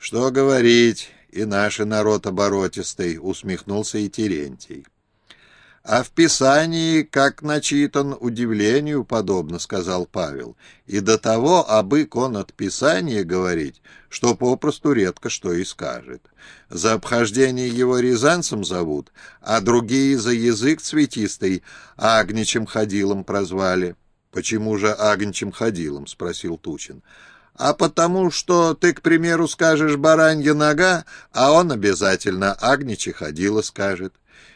«Что говорить, и наш народ оборотистый», — усмехнулся и Терентий. «А в Писании, как начитан, удивлению подобно», — сказал Павел. «И до того абык он от Писания говорить, что попросту редко что и скажет. За обхождение его рязанцем зовут, а другие за язык цветистый Агничем ходилом прозвали». «Почему же Агничем ходилом?» — спросил Тучин. «А потому что ты, к примеру, скажешь «баранья нога», а он обязательно «агничи ходила» скажет.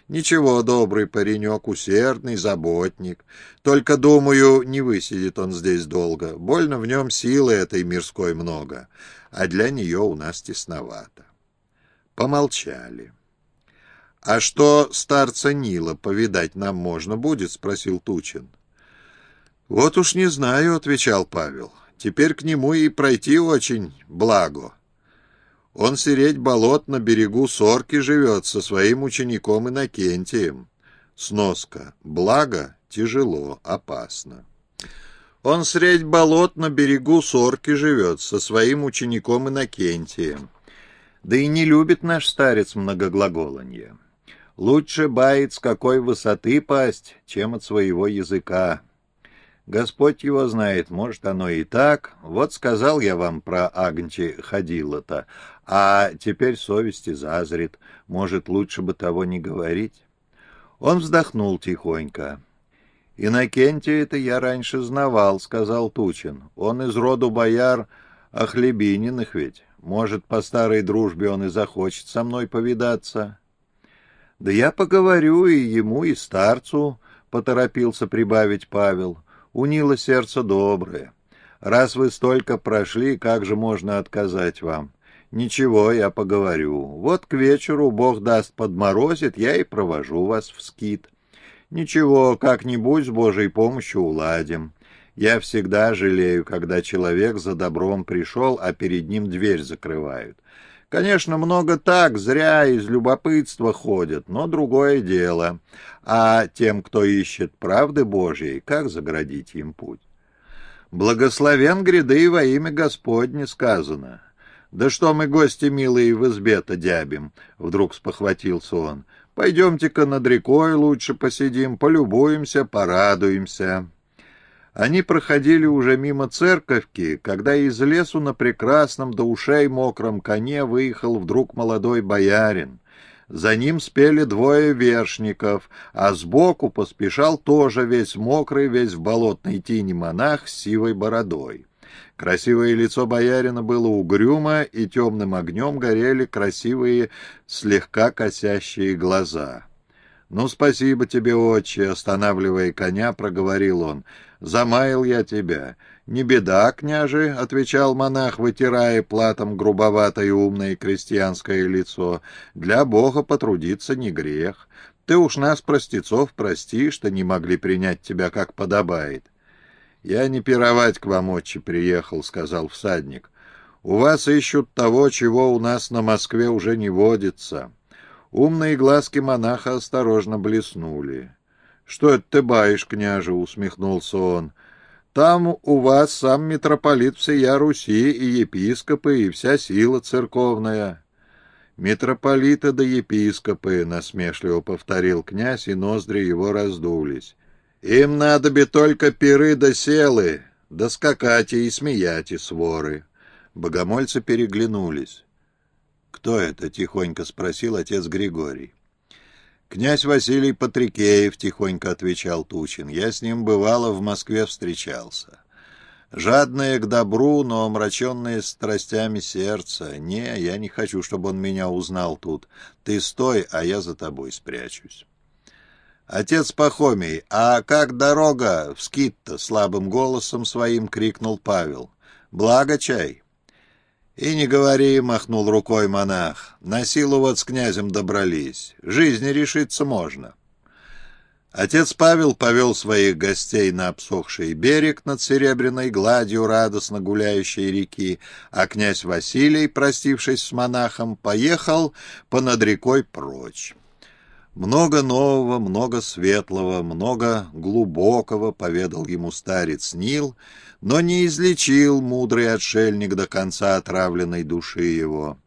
Ничего, добрый паренек, усердный, заботник. Только, думаю, не высидит он здесь долго. Больно в нем силы этой мирской много, а для нее у нас тесновато. Помолчали. — А что старца Нила повидать нам можно будет? — спросил Тучин. — Вот уж не знаю, — отвечал Павел. — Теперь к нему и пройти очень благо. Он сереть болот на берегу Сорки живет со своим учеником Иннокентием. Сноска. Благо, тяжело, опасно. Он средь болот на берегу Сорки живет со своим учеником Иннокентием. Да и не любит наш старец многоглаголанье. Лучше бает с какой высоты пасть, чем от своего языка. Господь его знает, может, оно и так. Вот сказал я вам про Агнчи ходила-то, а теперь совести зазрит. Может, лучше бы того не говорить. Он вздохнул тихонько. «Иннокентия это я раньше знавал», — сказал Тучин. «Он из роду бояр Охлебининых ведь. Может, по старой дружбе он и захочет со мной повидаться». «Да я поговорю и ему, и старцу», — поторопился прибавить Павел. У Нила сердце доброе. Раз вы столько прошли, как же можно отказать вам? Ничего, я поговорю. Вот к вечеру, Бог даст подморозит, я и провожу вас в скит. Ничего, как-нибудь с Божьей помощью уладим. Я всегда жалею, когда человек за добром пришел, а перед ним дверь закрывают. Конечно, много так, зря из любопытства ходят, но другое дело. А тем, кто ищет правды Божьей, как заградить им путь? Благословен гряды во имя Господне сказано. Да что мы, гости милые, в избе-то дябим, вдруг спохватился он. Пойдемте-ка над рекой лучше посидим, полюбуемся, порадуемся. Они проходили уже мимо церковки, когда из лесу на прекрасном до ушей мокром коне выехал вдруг молодой боярин. За ним спели двое вершников, а сбоку поспешал тоже весь мокрый, весь в болотной тени монах с сивой бородой. Красивое лицо боярина было угрюмо, и темным огнем горели красивые, слегка косящие глаза. «Ну, спасибо тебе, отче!» — останавливая коня, проговорил он. «Замаял я тебя». «Не беда, княже», — отвечал монах, вытирая платом грубоватое умное крестьянское лицо. «Для Бога потрудиться не грех. Ты уж нас, простецов, прости, что не могли принять тебя, как подобает». «Я не пировать к вам, отче, приехал», — сказал всадник. «У вас ищут того, чего у нас на Москве уже не водится». Умные глазки монаха осторожно блеснули. — Что это ты баишь, княже? — усмехнулся он. — Там у вас сам митрополит всея Руси и епископы, и вся сила церковная. — Митрополиты да епископы, — насмешливо повторил князь, и ноздри его раздулись. — Им надо бы только пиры да селы, да скакать и смеять и своры. Богомольцы переглянулись. «Кто это?» — тихонько спросил отец Григорий. «Князь Василий Патрикеев», — тихонько отвечал Тучин. «Я с ним, бывало, в Москве встречался. Жадное к добру, но омраченное страстями сердце. Не, я не хочу, чтобы он меня узнал тут. Ты стой, а я за тобой спрячусь». «Отец Пахомий, а как дорога в скит-то?» — слабым голосом своим крикнул Павел. «Благо чай». «И не говори», — махнул рукой монах, — «на силу вот с князем добрались. Жизни решиться можно». Отец Павел повел своих гостей на обсохший берег над серебряной гладью радостно гуляющей реки, а князь Василий, простившись с монахом, поехал понад рекой прочь. Много нового, много светлого, много глубокого поведал ему старец Нил, но не излечил мудрый отшельник до конца отравленной души его.